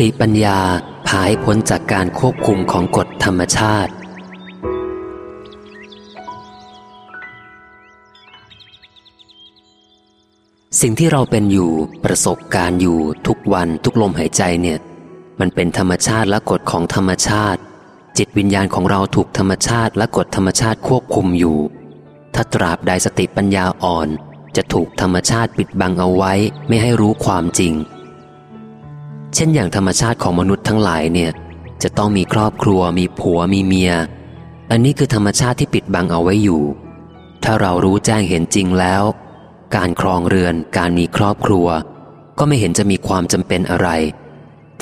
ติปัญญาพาให้พ้นจากการควบคุมของกฎธรรมชาติ สิ่งที่เราเป็นอยู่ประสบการณ์อยู่ทุกวันทุกลมหายใจเนี่ย มันเป็นธรรมชาติและกฎของธรรมชาติ จิตวิญญาณของเราถูกธรรมชาติและกฎธรรมชาติควบคุมอยู่ ถ้าตราบใดสติปัญญาอ่อน จะถูกธรรมชาติปิดบังเอาไว้ไม่ให้รู้ความจริง เช่นอย่างธรรมชาติของมนุษย์ทั้งหลายเนี่ย จะต้องมีครอบครัว มีผัวมีเมีย อันนี้คือธรรมชาติที่ปิดบังเอาไว้อยู่ ถ้าเรารู้แจ้งเห็นจริงแล้ว การครองเรือน การมีครอบครัว ก็ไม่เห็นจะมีความจำเป็นอะไร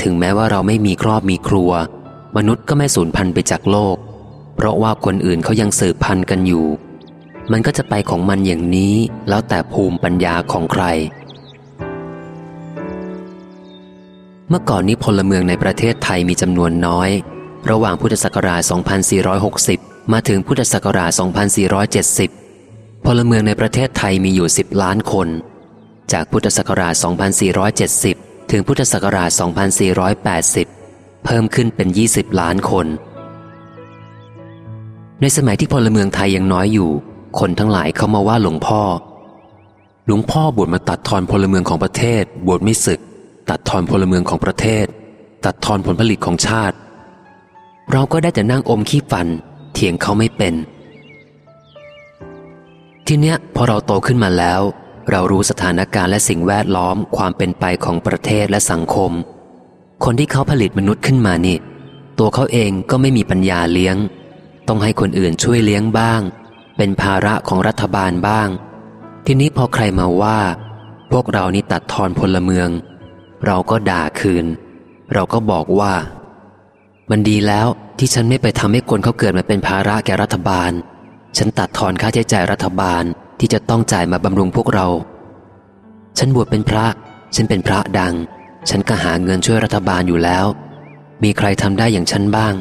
ถึงแม้ว่าเราไม่มีครอบมีครัว มนุษย์ก็ไม่สูญพันธุ์ไปจากโลก เพราะว่าคนอื่นเขายังสืบพันธุ์กันอยู่ มันก็จะไปของมันอย่างนี้แล้วแต่ภูมิปัญญาของใคร เมื่อก่อนนี้พลเมืองในประเทศไทยมีจำนวนน้อย ระหว่างพุทธศักราช 2460 มาถึงพุทธศักราช 2470 พลเมืองในประเทศไทยมีอยู่ 10 ล้านคน จากพุทธศักราช 2470 ถึงพุทธศักราช 2480 เพิ่มขึ้นเป็น 20 ล้านคน ในสมัยที่พลเมืองไทยยังน้อยอยู่ คนทั้งหลายเขามาว่าหลวงพ่อ หลวงพ่อบวชมาตัดทอนพลเมืองของประเทศบวชไม่ศึก ตัดทอนพลเมืองของประเทศ ตัดทอนผลผลิตของชาติ เราก็ได้แต่นั่งอมขี้ฟัน เถียงเขาไม่เป็น ทีเนี้ยพอเราโตขึ้นมาแล้ว เรารู้สถานการณ์และสิ่งแวดล้อมความเป็นไปของประเทศและสังคม คนที่เขาผลิตมนุษย์ขึ้นมานี่ ตัวเขาเองก็ไม่มีปัญญาเลี้ยง ต้องให้คนอื่นช่วยเลี้ยงบ้าง เป็นภาระของรัฐบาลบ้าง ทีนี้พอใครมาว่า พวกเรานี่ตัดทอนพลเมือง เราก็ด่าคืน เราก็บอกว่า มันดีแล้วที่ฉันไม่ไปทำให้คนเขาเกิดมาเป็นภาระแก่รัฐบาล ฉันตัดทอนค่าใช้จ่ายรัฐบาลที่จะต้องจ่ายมาบำรุงพวกเรา ฉันบวชเป็นพระ ฉันเป็นพระดัง ฉันก็หาเงินช่วยรัฐบาลอยู่แล้ว มีใครทำได้อย่างฉันบ้าง